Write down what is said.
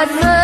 that much.